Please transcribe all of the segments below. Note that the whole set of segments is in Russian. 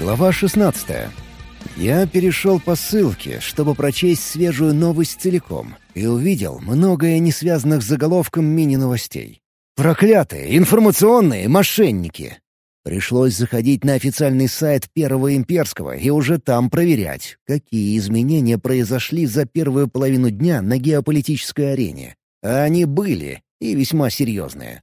Глава 16. Я перешел по ссылке, чтобы прочесть свежую новость целиком, и увидел многое не связанных с заголовком мини-новостей. Проклятые информационные мошенники! Пришлось заходить на официальный сайт Первого Имперского и уже там проверять, какие изменения произошли за первую половину дня на геополитической арене. А они были, и весьма серьезные.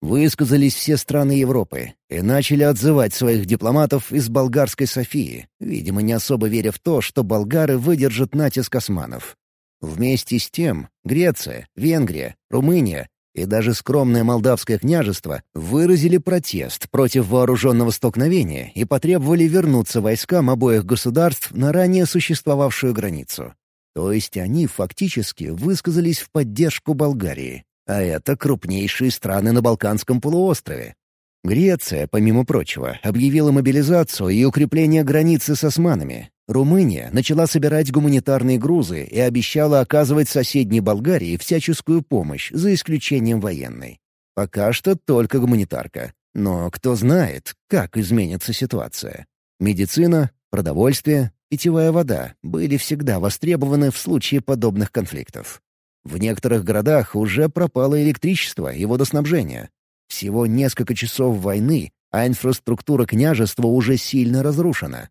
Высказались все страны Европы и начали отзывать своих дипломатов из болгарской Софии, видимо, не особо веря в то, что болгары выдержат натиск османов. Вместе с тем Греция, Венгрия, Румыния и даже скромное молдавское княжество выразили протест против вооруженного столкновения и потребовали вернуться войскам обоих государств на ранее существовавшую границу. То есть они фактически высказались в поддержку Болгарии. А это крупнейшие страны на Балканском полуострове. Греция, помимо прочего, объявила мобилизацию и укрепление границы с османами. Румыния начала собирать гуманитарные грузы и обещала оказывать соседней Болгарии всяческую помощь, за исключением военной. Пока что только гуманитарка. Но кто знает, как изменится ситуация. Медицина, продовольствие, питьевая вода были всегда востребованы в случае подобных конфликтов. В некоторых городах уже пропало электричество и водоснабжение. Всего несколько часов войны, а инфраструктура княжества уже сильно разрушена.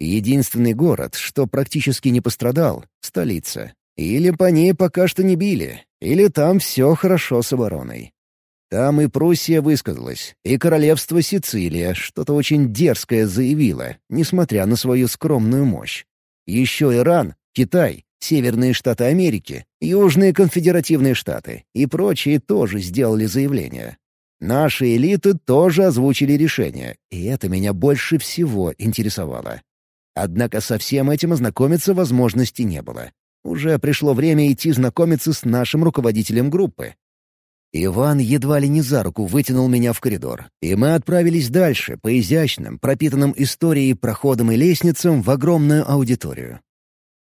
Единственный город, что практически не пострадал — столица. Или по ней пока что не били, или там все хорошо с обороной. Там и Пруссия высказалась, и королевство Сицилия что-то очень дерзкое заявило, несмотря на свою скромную мощь. Еще Иран, Китай Северные Штаты Америки, Южные конфедеративные штаты и прочие тоже сделали заявление. Наши элиты тоже озвучили решение, и это меня больше всего интересовало. Однако со всем этим ознакомиться возможности не было. Уже пришло время идти знакомиться с нашим руководителем группы. Иван едва ли не за руку вытянул меня в коридор, и мы отправились дальше, по изящным, пропитанным историей проходам и лестницам в огромную аудиторию.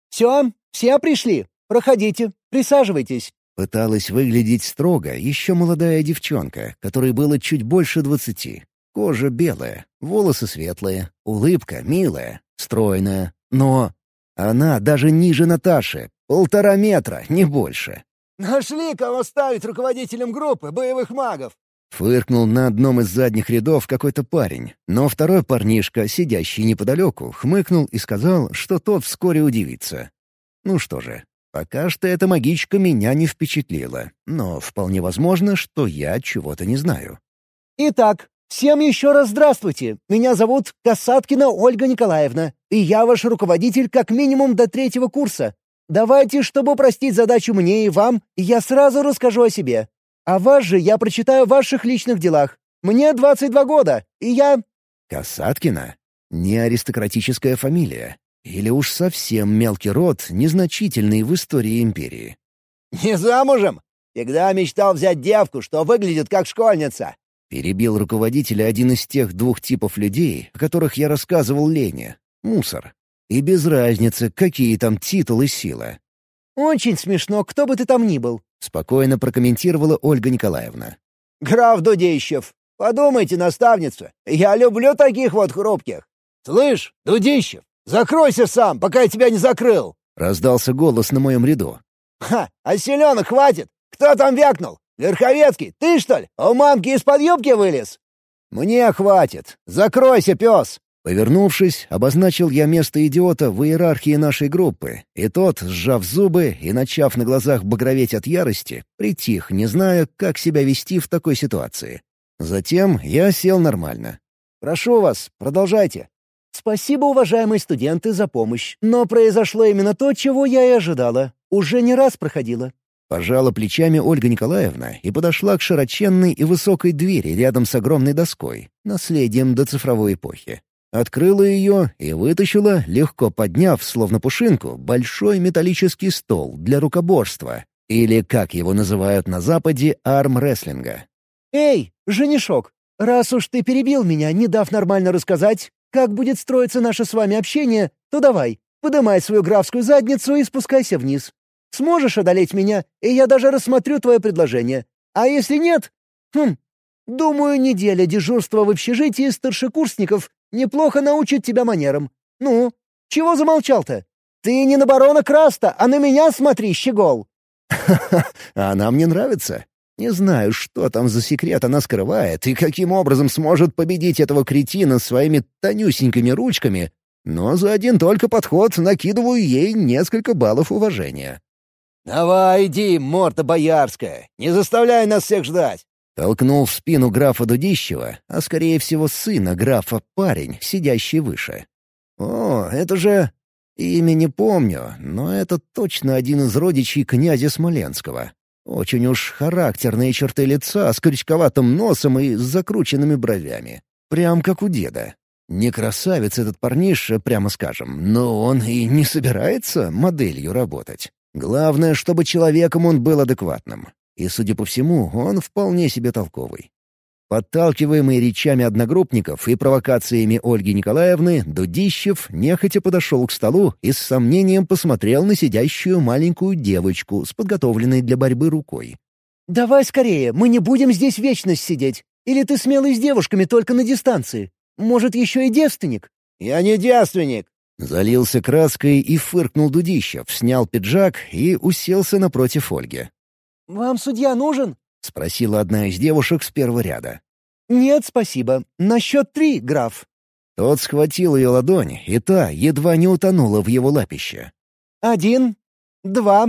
«Все, все пришли. Проходите, присаживайтесь». Пыталась выглядеть строго еще молодая девчонка, которой было чуть больше двадцати. Кожа белая, волосы светлые, улыбка милая, стройная. Но она даже ниже Наташи, полтора метра, не больше. «Нашли, кого ставить руководителем группы боевых магов!» Фыркнул на одном из задних рядов какой-то парень, но второй парнишка, сидящий неподалеку, хмыкнул и сказал, что тот вскоре удивится. Ну что же, пока что эта магичка меня не впечатлила, но вполне возможно, что я чего-то не знаю. «Итак, всем еще раз здравствуйте. Меня зовут Касаткина Ольга Николаевна, и я ваш руководитель как минимум до третьего курса. Давайте, чтобы упростить задачу мне и вам, я сразу расскажу о себе. А вас же я прочитаю в ваших личных делах. Мне 22 года, и я...» «Касаткина? Не аристократическая фамилия. Или уж совсем мелкий род, незначительный в истории империи?» «Не замужем? Всегда мечтал взять девку, что выглядит как школьница». Перебил руководителя один из тех двух типов людей, о которых я рассказывал Лене. Мусор. И без разницы, какие там титулы сила. «Очень смешно, кто бы ты там ни был», — спокойно прокомментировала Ольга Николаевна. «Граф Дудищев, подумайте, наставница, я люблю таких вот хрупких. Слышь, Дудищев, закройся сам, пока я тебя не закрыл!» — раздался голос на моем ряду. «Ха, а селенок хватит? Кто там вякнул? Верховецкий, ты что ли? У мамки из-под юбки вылез?» «Мне хватит. Закройся, пес!» Повернувшись, обозначил я место идиота в иерархии нашей группы, и тот, сжав зубы и начав на глазах багроветь от ярости, притих, не зная, как себя вести в такой ситуации. Затем я сел нормально. «Прошу вас, продолжайте». «Спасибо, уважаемые студенты, за помощь. Но произошло именно то, чего я и ожидала. Уже не раз проходила». Пожала плечами Ольга Николаевна и подошла к широченной и высокой двери рядом с огромной доской, наследием до цифровой эпохи. Открыла ее и вытащила, легко подняв, словно пушинку, большой металлический стол для рукоборства, или, как его называют на Западе, армрестлинга. «Эй, женишок, раз уж ты перебил меня, не дав нормально рассказать, как будет строиться наше с вами общение, то давай, подымай свою графскую задницу и спускайся вниз. Сможешь одолеть меня, и я даже рассмотрю твое предложение. А если нет? Хм, думаю, неделя дежурства в общежитии старшекурсников Неплохо научит тебя манерам. Ну, чего замолчал-то? Ты не на барона Краста, а на меня смотри, щегол!» «Ха-ха, она мне нравится. Не знаю, что там за секрет она скрывает и каким образом сможет победить этого кретина своими тонюсенькими ручками, но за один только подход накидываю ей несколько баллов уважения. «Давай, иди, морда боярская, не заставляй нас всех ждать!» Толкнул в спину графа Дудищева, а скорее всего сына графа парень, сидящий выше. «О, это же...» Имя не помню, но это точно один из родичей князя Смоленского. Очень уж характерные черты лица с крючковатым носом и с закрученными бровями. Прям как у деда. Не красавец этот парниша, прямо скажем, но он и не собирается моделью работать. Главное, чтобы человеком он был адекватным. И, судя по всему, он вполне себе толковый. Подталкиваемый речами одногруппников и провокациями Ольги Николаевны, Дудищев нехотя подошел к столу и с сомнением посмотрел на сидящую маленькую девочку с подготовленной для борьбы рукой. «Давай скорее, мы не будем здесь вечность сидеть. Или ты смелый с девушками только на дистанции? Может, еще и девственник?» «Я не девственник!» Залился краской и фыркнул Дудищев, снял пиджак и уселся напротив Ольги. «Вам судья нужен?» — спросила одна из девушек с первого ряда. «Нет, спасибо. На счет три, граф». Тот схватил ее ладонь, и та едва не утонула в его лапище. «Один, два,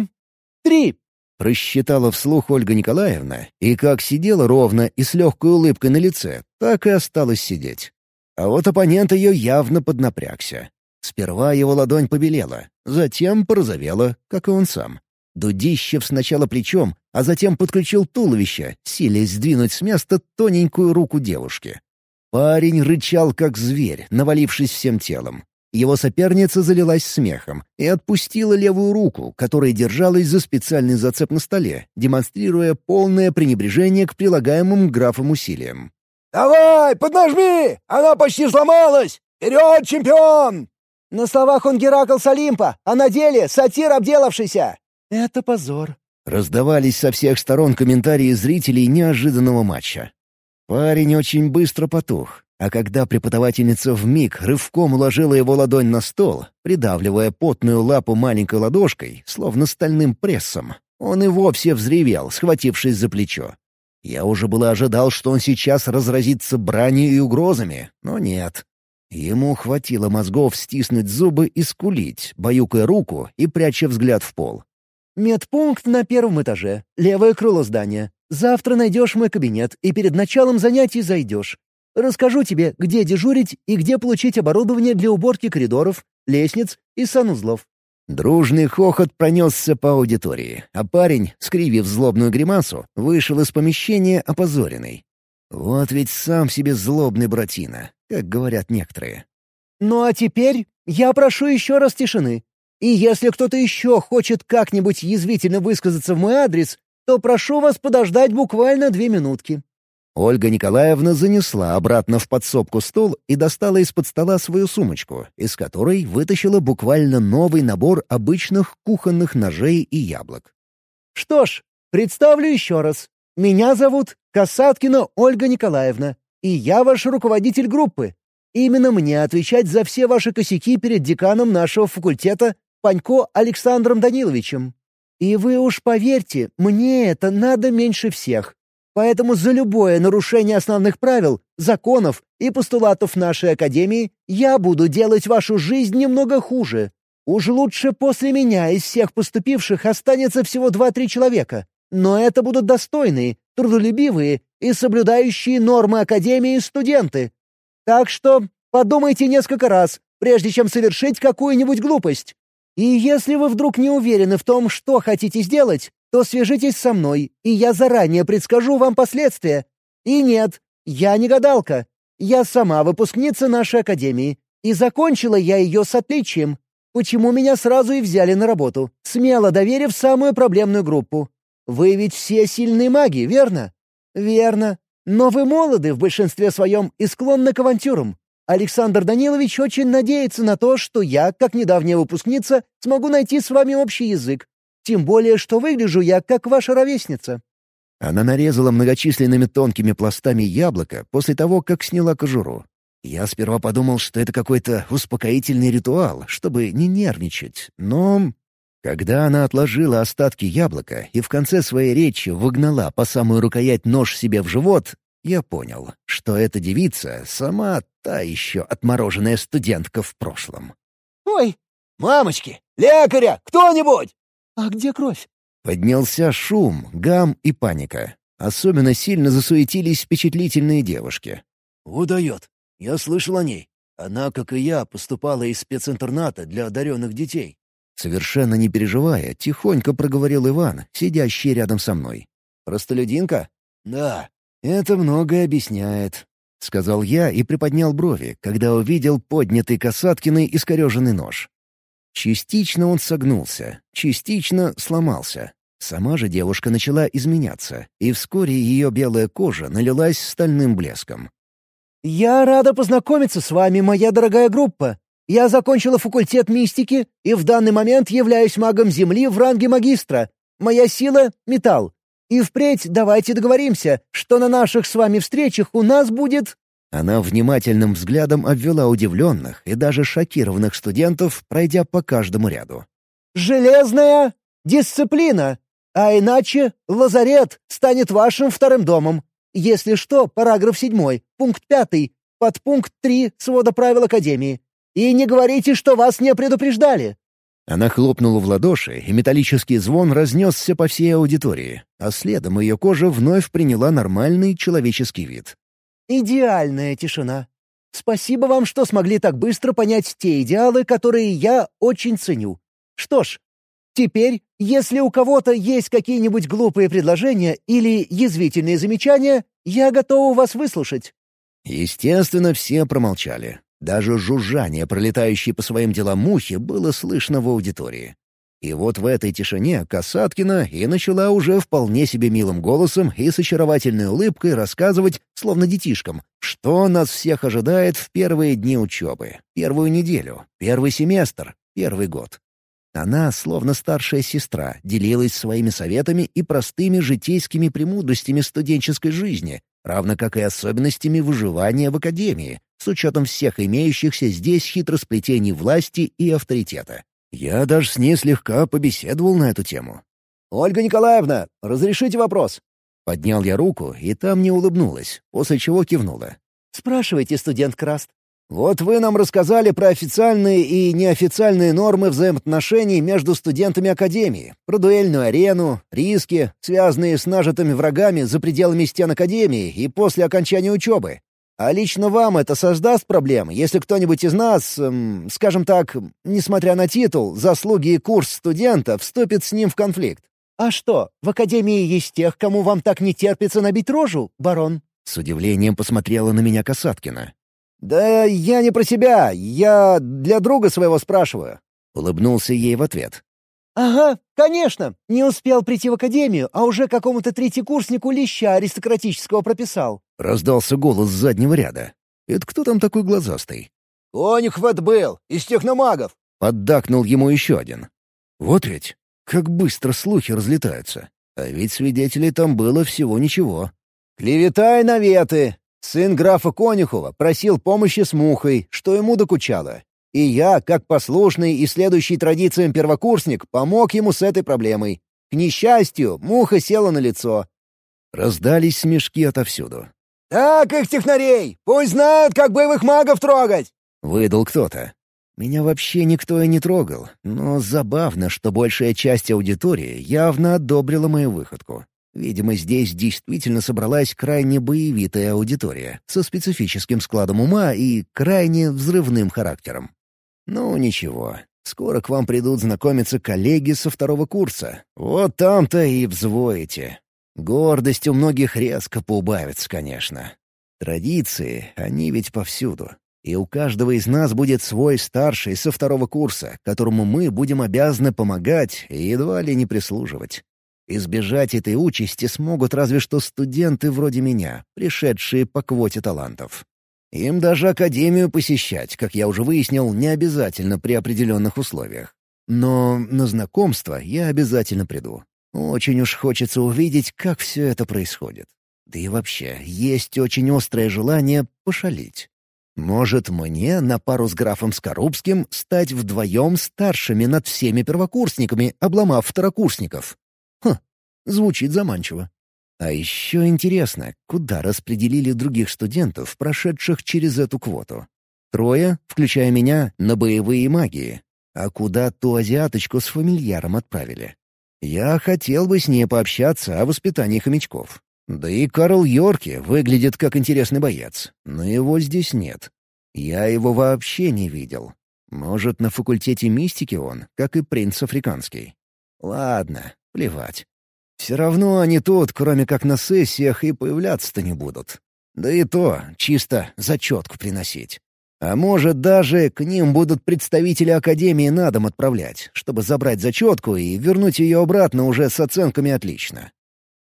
три!» Просчитала вслух Ольга Николаевна, и как сидела ровно и с легкой улыбкой на лице, так и осталась сидеть. А вот оппонент ее явно поднапрягся. Сперва его ладонь побелела, затем порозовела, как и он сам. Дудищев сначала плечом, а затем подключил туловище, силясь сдвинуть с места тоненькую руку девушки. Парень рычал, как зверь, навалившись всем телом. Его соперница залилась смехом и отпустила левую руку, которая держалась за специальный зацеп на столе, демонстрируя полное пренебрежение к прилагаемым графом усилиям. «Давай, поднажми! Она почти сломалась! Вперед, чемпион!» На словах он Геракл с Олимпа, а на деле сатир обделавшийся. «Это позор», — раздавались со всех сторон комментарии зрителей неожиданного матча. Парень очень быстро потух, а когда преподавательница вмиг рывком уложила его ладонь на стол, придавливая потную лапу маленькой ладошкой, словно стальным прессом, он и вовсе взревел, схватившись за плечо. Я уже было ожидал, что он сейчас разразится бранью и угрозами, но нет. Ему хватило мозгов стиснуть зубы и скулить, баюкая руку и пряча взгляд в пол. «Медпункт на первом этаже, левое крыло здания. Завтра найдешь мой кабинет и перед началом занятий зайдешь. Расскажу тебе, где дежурить и где получить оборудование для уборки коридоров, лестниц и санузлов». Дружный хохот пронесся по аудитории, а парень, скривив злобную гримасу, вышел из помещения опозоренный. Вот ведь сам себе злобный братина, как говорят некоторые. «Ну а теперь я прошу еще раз тишины. И если кто-то еще хочет как-нибудь язвительно высказаться в мой адрес, то прошу вас подождать буквально две минутки». Ольга Николаевна занесла обратно в подсобку стол и достала из-под стола свою сумочку, из которой вытащила буквально новый набор обычных кухонных ножей и яблок. «Что ж, представлю еще раз. Меня зовут Касаткина Ольга Николаевна, и я ваш руководитель группы. Именно мне отвечать за все ваши косяки перед деканом нашего факультета Панько Александром Даниловичем. И вы уж поверьте, мне это надо меньше всех. Поэтому за любое нарушение основных правил, законов и постулатов нашей Академии я буду делать вашу жизнь немного хуже. Уж лучше после меня из всех поступивших останется всего два-три человека. Но это будут достойные, трудолюбивые и соблюдающие нормы Академии студенты. Так что подумайте несколько раз, прежде чем совершить какую-нибудь глупость. И если вы вдруг не уверены в том, что хотите сделать, то свяжитесь со мной, и я заранее предскажу вам последствия. И нет, я не гадалка. Я сама выпускница нашей академии, и закончила я ее с отличием. Почему меня сразу и взяли на работу, смело доверив самую проблемную группу? Вы ведь все сильные маги, верно? Верно. Но вы молоды в большинстве своем и склонны к авантюрам. Александр Данилович очень надеется на то, что я, как недавняя выпускница, смогу найти с вами общий язык. Тем более, что выгляжу я, как ваша ровесница». Она нарезала многочисленными тонкими пластами яблоко после того, как сняла кожуру. Я сперва подумал, что это какой-то успокоительный ритуал, чтобы не нервничать, но... Когда она отложила остатки яблока и в конце своей речи выгнала по самую рукоять нож себе в живот, я понял, что эта девица сама та еще отмороженная студентка в прошлом. «Ой, «Мамочки! Лекаря! Кто-нибудь!» а где кровь?» Поднялся шум, гам и паника. Особенно сильно засуетились впечатлительные девушки. «Удает. Я слышал о ней. Она, как и я, поступала из специнтерната для одаренных детей». Совершенно не переживая, тихонько проговорил Иван, сидящий рядом со мной. «Простолюдинка?» «Да». «Это многое объясняет», — сказал я и приподнял брови, когда увидел поднятый Касаткиной искореженный нож. Частично он согнулся, частично сломался. Сама же девушка начала изменяться, и вскоре ее белая кожа налилась стальным блеском. «Я рада познакомиться с вами, моя дорогая группа. Я закончила факультет мистики и в данный момент являюсь магом Земли в ранге магистра. Моя сила — металл. И впредь давайте договоримся, что на наших с вами встречах у нас будет она внимательным взглядом обвела удивленных и даже шокированных студентов, пройдя по каждому ряду. «Железная дисциплина! А иначе лазарет станет вашим вторым домом. Если что, параграф седьмой, пункт пятый, подпункт три свода правил Академии. И не говорите, что вас не предупреждали!» Она хлопнула в ладоши, и металлический звон разнесся по всей аудитории, а следом ее кожа вновь приняла нормальный человеческий вид. Идеальная тишина. Спасибо вам, что смогли так быстро понять те идеалы, которые я очень ценю. Что ж, теперь, если у кого-то есть какие-нибудь глупые предложения или язвительные замечания, я готова вас выслушать». Естественно, все промолчали. Даже жужжание, пролетающее по своим делам мухи, было слышно в аудитории. И вот в этой тишине Касаткина и начала уже вполне себе милым голосом и с очаровательной улыбкой рассказывать, словно детишкам, что нас всех ожидает в первые дни учебы, первую неделю, первый семестр, первый год. Она, словно старшая сестра, делилась своими советами и простыми житейскими премудростями студенческой жизни, равно как и особенностями выживания в академии, с учетом всех имеющихся здесь хитросплетений власти и авторитета. Я даже с ней слегка побеседовал на эту тему. «Ольга Николаевна, разрешите вопрос?» Поднял я руку, и там не улыбнулась, после чего кивнула. «Спрашивайте, студент Краст». «Вот вы нам рассказали про официальные и неофициальные нормы взаимоотношений между студентами Академии, про дуэльную арену, риски, связанные с нажитыми врагами за пределами стен Академии и после окончания учебы. А лично вам это создаст проблем, если кто-нибудь из нас, эм, скажем так, несмотря на титул, заслуги и курс студента, вступит с ним в конфликт? «А что, в Академии есть тех, кому вам так не терпится набить рожу, барон?» С удивлением посмотрела на меня Касаткина. «Да я не про себя, я для друга своего спрашиваю». Улыбнулся ей в ответ. «Ага, конечно. Не успел прийти в академию, а уже какому-то третьекурснику леща аристократического прописал». Раздался голос с заднего ряда. «Это кто там такой глазастый?» «Конюхов это был, из техномагов!» Поддакнул ему еще один. «Вот ведь, как быстро слухи разлетаются. А ведь свидетелей там было всего ничего». «Клевета и наветы. Сын графа Конюхова просил помощи с мухой, что ему докучало. И я, как послушный и следующий традициям первокурсник, помог ему с этой проблемой. К несчастью, муха села на лицо. Раздались смешки отовсюду. «Так их, технарей! Пусть знают, как боевых магов трогать!» — выдал кто-то. Меня вообще никто и не трогал, но забавно, что большая часть аудитории явно одобрила мою выходку. Видимо, здесь действительно собралась крайне боевитая аудитория, со специфическим складом ума и крайне взрывным характером. «Ну, ничего. Скоро к вам придут знакомиться коллеги со второго курса. Вот там-то и взвоите. Гордость у многих резко поубавится, конечно. Традиции, они ведь повсюду. И у каждого из нас будет свой старший со второго курса, которому мы будем обязаны помогать и едва ли не прислуживать. Избежать этой участи смогут разве что студенты вроде меня, пришедшие по квоте талантов. Им даже академию посещать, как я уже выяснил, не обязательно при определенных условиях. Но на знакомство я обязательно приду. Очень уж хочется увидеть, как все это происходит. Да и вообще, есть очень острое желание пошалить. Может, мне на пару с графом Скорубским стать вдвоем старшими над всеми первокурсниками, обломав второкурсников? Хм, звучит заманчиво. А еще интересно, куда распределили других студентов, прошедших через эту квоту. Трое, включая меня, на боевые магии. А куда ту азиаточку с фамильяром отправили? Я хотел бы с ней пообщаться о воспитании хомячков. Да и Карл Йорки выглядит как интересный боец, но его здесь нет. Я его вообще не видел. Может, на факультете мистики он, как и принц африканский. Ладно, плевать. Все равно они тут, кроме как на сессиях, и появляться-то не будут. Да и то, чисто зачетку приносить. А может, даже к ним будут представители Академии на дом отправлять, чтобы забрать зачетку и вернуть ее обратно уже с оценками «отлично».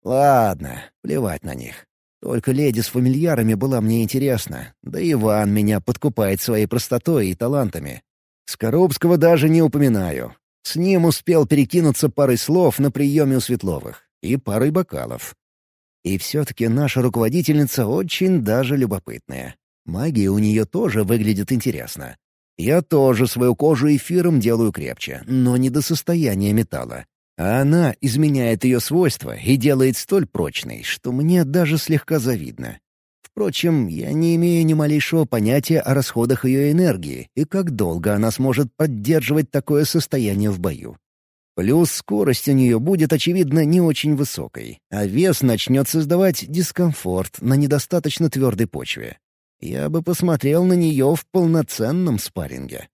Ладно, плевать на них. Только леди с фамильярами была мне интересна, да Иван меня подкупает своей простотой и талантами. Скоробского даже не упоминаю. С ним успел перекинуться парой слов на приеме у Светловых и парой бокалов. И все-таки наша руководительница очень даже любопытная. Магия у нее тоже выглядит интересно. Я тоже свою кожу эфиром делаю крепче, но не до состояния металла. А она изменяет ее свойства и делает столь прочной, что мне даже слегка завидно. Впрочем, я не имею ни малейшего понятия о расходах ее энергии и как долго она сможет поддерживать такое состояние в бою. Плюс скорость у нее будет, очевидно, не очень высокой, а вес начнет создавать дискомфорт на недостаточно твердой почве. Я бы посмотрел на нее в полноценном спарринге.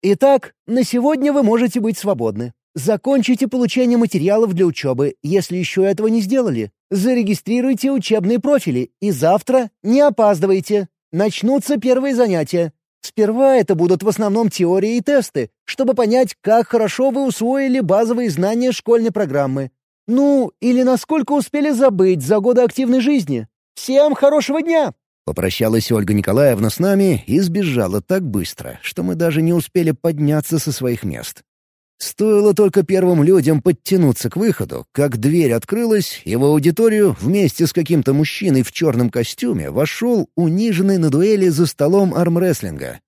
Итак, на сегодня вы можете быть свободны. Закончите получение материалов для учебы, если еще этого не сделали. Зарегистрируйте учебные профили, и завтра не опаздывайте. Начнутся первые занятия. Сперва это будут в основном теории и тесты, чтобы понять, как хорошо вы усвоили базовые знания школьной программы. Ну, или насколько успели забыть за годы активной жизни. Всем хорошего дня! Попрощалась Ольга Николаевна с нами и сбежала так быстро, что мы даже не успели подняться со своих мест. Стоило только первым людям подтянуться к выходу, как дверь открылась, и в аудиторию вместе с каким-то мужчиной в черном костюме вошел униженный на дуэли за столом армрестлинга.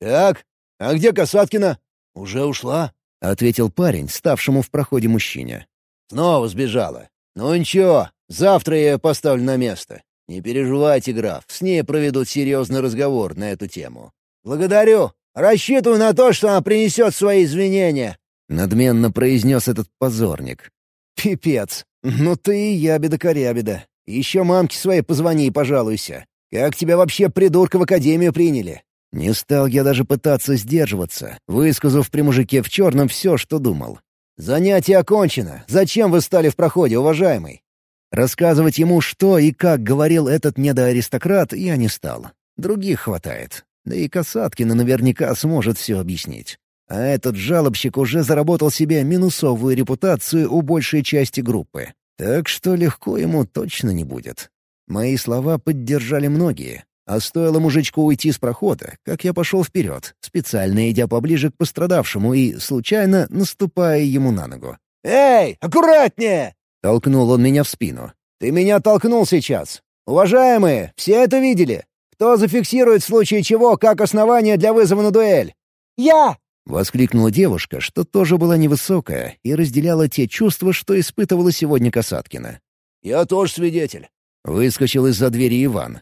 «Так, а где Касаткина?» «Уже ушла», — ответил парень, ставшему в проходе мужчине. «Снова сбежала. Ну ничего, завтра я ее поставлю на место. «Не переживайте, граф, с ней проведут серьезный разговор на эту тему». «Благодарю. Рассчитываю на то, что она принесет свои извинения», — надменно произнес этот позорник. «Пипец. Ну ты и ябеда-корябеда. Еще мамке своей позвони и пожалуйся. Как тебя вообще, придурка, в академию приняли?» Не стал я даже пытаться сдерживаться, высказав при мужике в черном все, что думал. «Занятие окончено. Зачем вы стали в проходе, уважаемый?» Рассказывать ему, что и как говорил этот недоаристократ, я не стал. Других хватает. Да и Касаткина наверняка сможет все объяснить. А этот жалобщик уже заработал себе минусовую репутацию у большей части группы. Так что легко ему точно не будет. Мои слова поддержали многие. А стоило мужичку уйти с прохода, как я пошел вперед, специально идя поближе к пострадавшему и, случайно, наступая ему на ногу. «Эй, аккуратнее!» Толкнул он меня в спину. «Ты меня толкнул сейчас. Уважаемые, все это видели? Кто зафиксирует в случае чего как основание для вызова на дуэль?» «Я!» — воскликнула девушка, что тоже была невысокая и разделяла те чувства, что испытывала сегодня Касаткина. «Я тоже свидетель», — выскочил из-за двери Иван.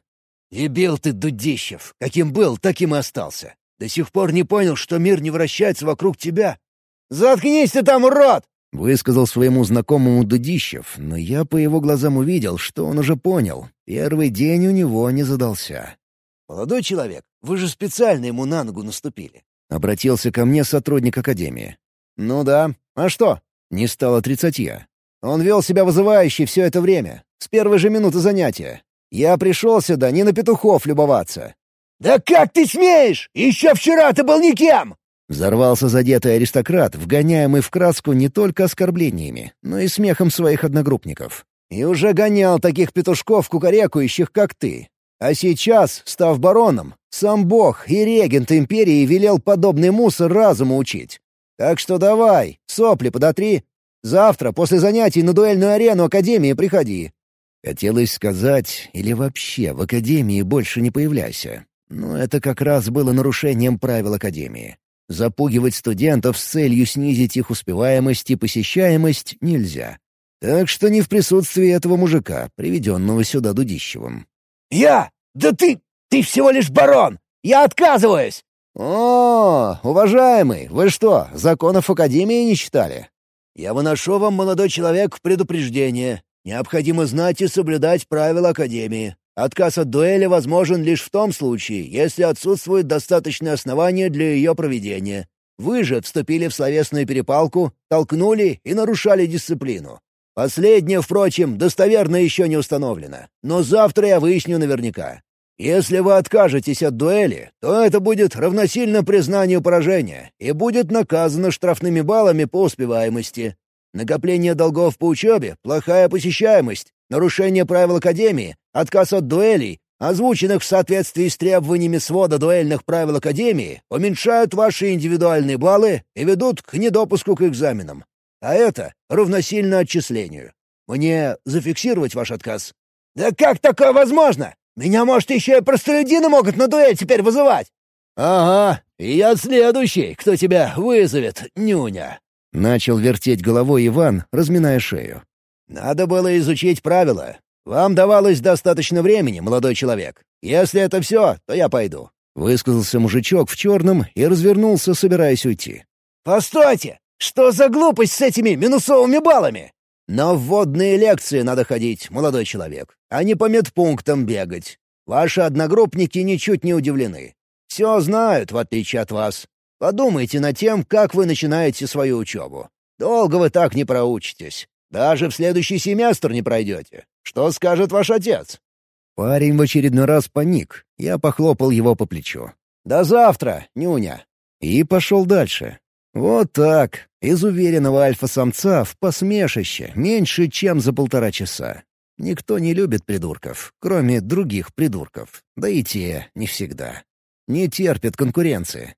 «Дебил ты, Дудищев! Каким был, таким и остался. До сих пор не понял, что мир не вращается вокруг тебя. Заткнись ты там, урод!» Высказал своему знакомому Дудищев, но я по его глазам увидел, что он уже понял. Первый день у него не задался. «Молодой человек, вы же специально ему на ногу наступили». Обратился ко мне сотрудник Академии. «Ну да. А что?» Не стал отрицать я. «Он вел себя вызывающе все это время. С первой же минуты занятия. Я пришел сюда не на петухов любоваться». «Да как ты смеешь? Еще вчера ты был никем!» Взорвался задетый аристократ, вгоняемый в краску не только оскорблениями, но и смехом своих одногруппников. «И уже гонял таких петушков кукарекающих, как ты. А сейчас, став бароном, сам бог и регент империи велел подобный мусор разуму учить. Так что давай, сопли подотри. Завтра, после занятий на дуэльную арену Академии приходи». Хотелось сказать, или вообще в Академии больше не появляйся. Но это как раз было нарушением правил Академии. Запугивать студентов с целью снизить их успеваемость и посещаемость нельзя. Так что не в присутствии этого мужика, приведенного сюда Дудищевым. «Я? Да ты... ты всего лишь барон! Я отказываюсь!» «О, уважаемый, вы что, законов Академии не читали?» «Я выношу вам, молодой человек, предупреждение. Необходимо знать и соблюдать правила Академии. Отказ от дуэли возможен лишь в том случае, если отсутствует достаточное основание для ее проведения. Вы же вступили в словесную перепалку, толкнули и нарушали дисциплину. Последнее, впрочем, достоверно еще не установлено, но завтра я выясню наверняка. Если вы откажетесь от дуэли, то это будет равносильно признанию поражения и будет наказано штрафными баллами по успеваемости. Накопление долгов по учебе, плохая посещаемость, нарушение правил Академии, отказ от дуэлей, озвученных в соответствии с требованиями свода дуэльных правил Академии, уменьшают ваши индивидуальные баллы и ведут к недопуску к экзаменам. А это равносильно отчислению. Мне зафиксировать ваш отказ?» «Да как такое возможно? Меня, может, еще и простолюдины могут на дуэль теперь вызывать!» «Ага, и я следующий, кто тебя вызовет, нюня!» Начал вертеть головой Иван, разминая шею. «Надо было изучить правила. Вам давалось достаточно времени, молодой человек. Если это все, то я пойду». Высказался мужичок в черном и развернулся, собираясь уйти. «Постойте! Что за глупость с этими минусовыми баллами?» «Но в вводные лекции надо ходить, молодой человек, а не по медпунктам бегать. Ваши одногруппники ничуть не удивлены. Все знают, в отличие от вас. Подумайте над тем, как вы начинаете свою учебу. Долго вы так не проучитесь. Даже в следующий семестр не пройдете. Что скажет ваш отец?» Парень в очередной раз паник. Я похлопал его по плечу. «До завтра, нюня!» И пошел дальше. Вот так, из уверенного альфа-самца в посмешище меньше, чем за полтора часа. Никто не любит придурков, кроме других придурков. Да и те не всегда. Не терпят конкуренции.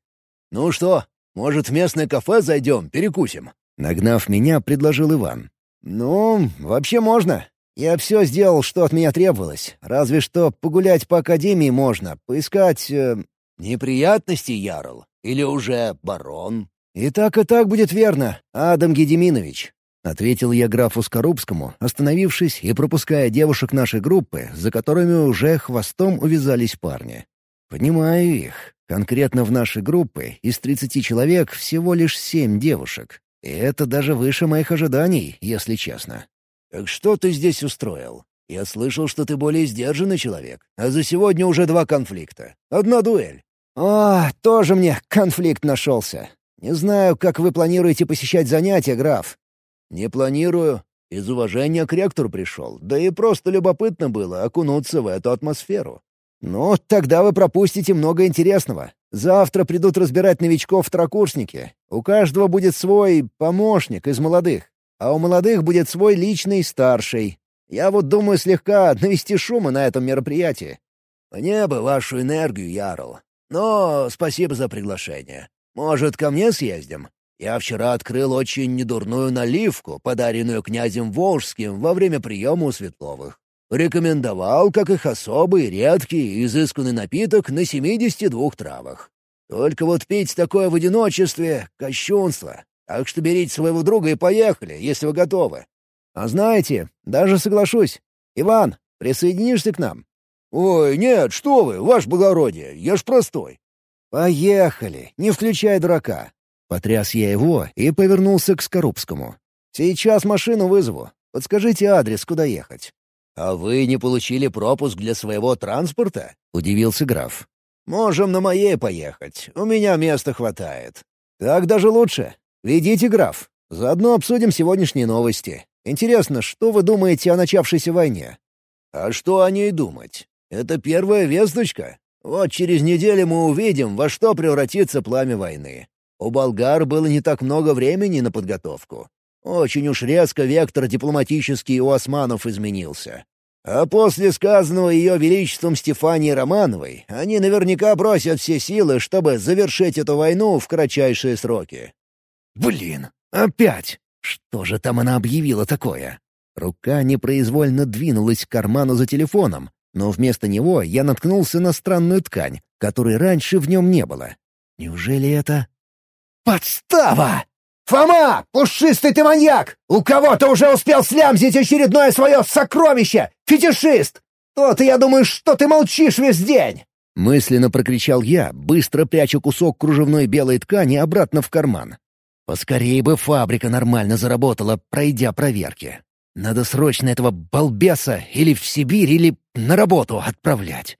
«Ну что, может, в местное кафе зайдем, перекусим?» Нагнав меня, предложил Иван. «Ну, вообще можно. Я все сделал, что от меня требовалось. Разве что погулять по академии можно, поискать... Э, неприятностей, Ярл? Или уже барон?» «И так, и так будет верно, Адам Гедеминович», — ответил я графу Скорубскому, остановившись и пропуская девушек нашей группы, за которыми уже хвостом увязались парни. «Понимаю их. Конкретно в нашей группе из 30 человек всего лишь семь девушек. И это даже выше моих ожиданий, если честно. «Так что ты здесь устроил? Я слышал, что ты более сдержанный человек, а за сегодня уже два конфликта. Одна дуэль». «О, тоже мне конфликт нашелся. Не знаю, как вы планируете посещать занятия, граф». «Не планирую. Из уважения к ректору пришел, да и просто любопытно было окунуться в эту атмосферу. «Ну, тогда вы пропустите много интересного. Завтра придут разбирать новичков-второкурсники. У каждого будет свой помощник из молодых, а у молодых будет свой личный старший. Я вот думаю слегка навести шума на этом мероприятии». «Мне бы вашу энергию, Ярл. Но спасибо за приглашение. Может, ко мне съездим? Я вчера открыл очень недурную наливку, подаренную князем Волжским во время приема у Светловых. Рекомендовал, как их особый, редкий и изысканный напиток на 72 травах. Только вот пить такое в одиночестве — кощунство. Так что берите своего друга и поехали, если вы готовы. А знаете, даже соглашусь. Иван, присоединишься к нам? Ой, нет, что вы, ваше благородие, я ж простой. Поехали, не включай дурака. Потряс я его и повернулся к Скорубскому. Сейчас машину вызову. Подскажите адрес, куда ехать. «А вы не получили пропуск для своего транспорта?» — удивился граф. «Можем на моей поехать. У меня места хватает». «Так даже лучше. Ведите, граф. Заодно обсудим сегодняшние новости. Интересно, что вы думаете о начавшейся войне?» «А что о ней думать? Это первая весточка. Вот через неделю мы увидим, во что превратится пламя войны. У болгар было не так много времени на подготовку. Очень уж резко вектор дипломатический у османов изменился. А после сказанного ее величеством Стефании Романовой, они наверняка бросят все силы, чтобы завершить эту войну в кратчайшие сроки. Блин, опять! Что же там она объявила такое? Рука непроизвольно двинулась к карману за телефоном, Но вместо него я наткнулся на странную ткань, которой раньше в нем не было. Неужели это... «Подстава! Фома, пушистый ты маньяк! У кого-то уже успел слямзить очередное свое сокровище! Фетишист! То-то я думаю, что ты молчишь весь день!» Мысленно прокричал я, быстро пряча кусок кружевной белой ткани обратно в карман. Поскорее бы фабрика нормально заработала, пройдя проверки. Надо срочно этого балбеса или в Сибирь, или на работу отправлять.